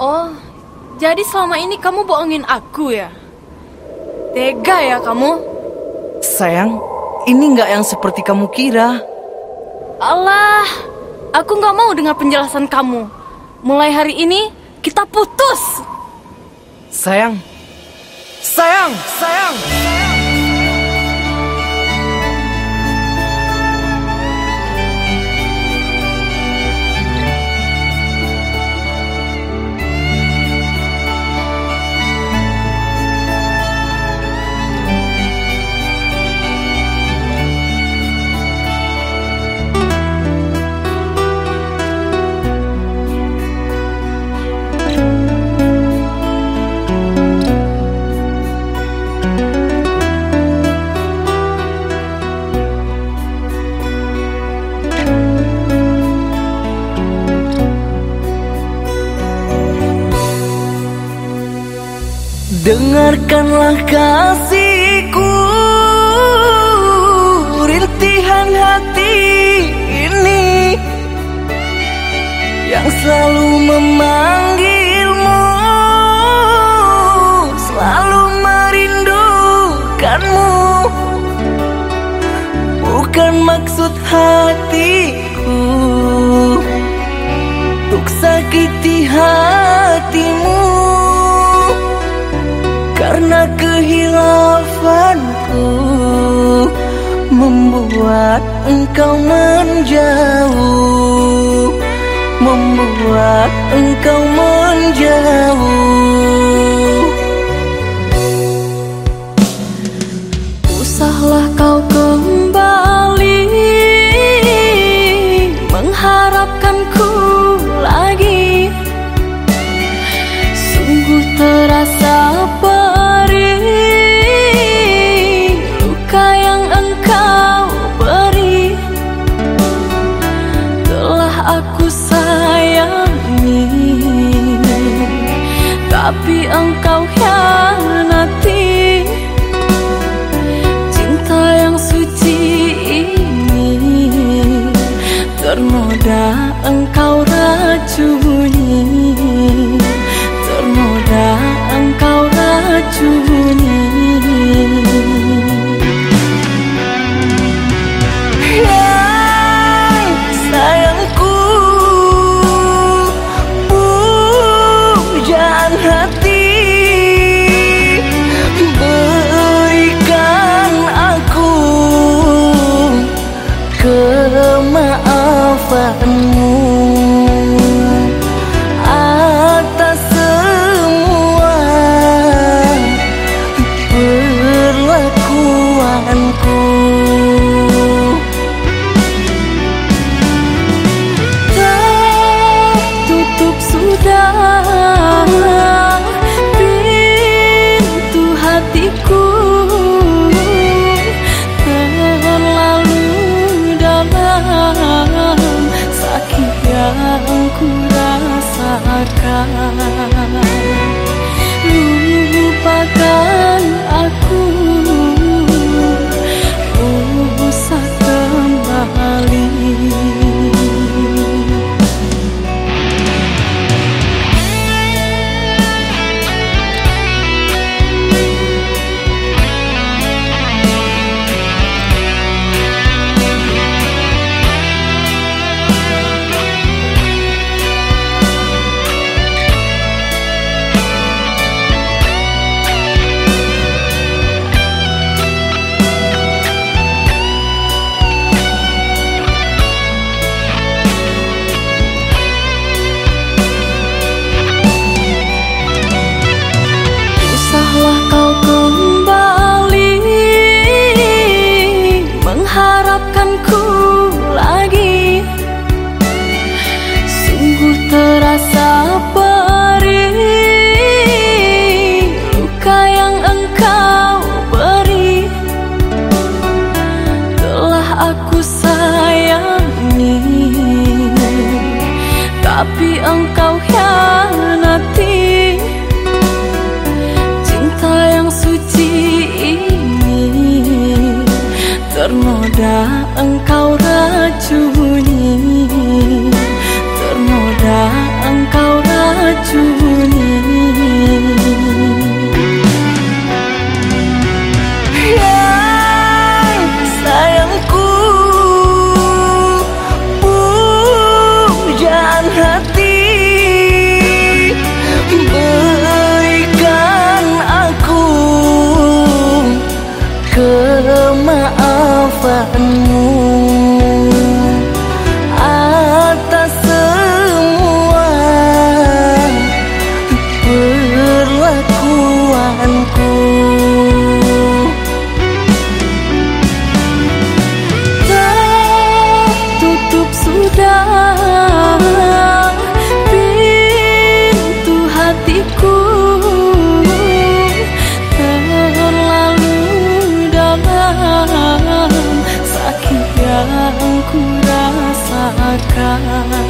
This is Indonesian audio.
Oh, jadi selama ini kamu bohongin aku ya? Tega ya kamu? Sayang, ini nggak yang seperti kamu kira. Allah, aku nggak mau dengar penjelasan kamu. Mulai hari ini kita putus. Sayang, sayang, sayang. Dengarkanlah kasihku Rintihan hati ini Yang selalu memanggilmu Selalu merindukanmu. Bukan maksud hatiku kehilafanku Membuat engkau menjauh Membuat engkau menjauh Tapi engkau pintu hatiku Terlalu dalam sakit yang ku rasakan Ternoda engkau racuni Cả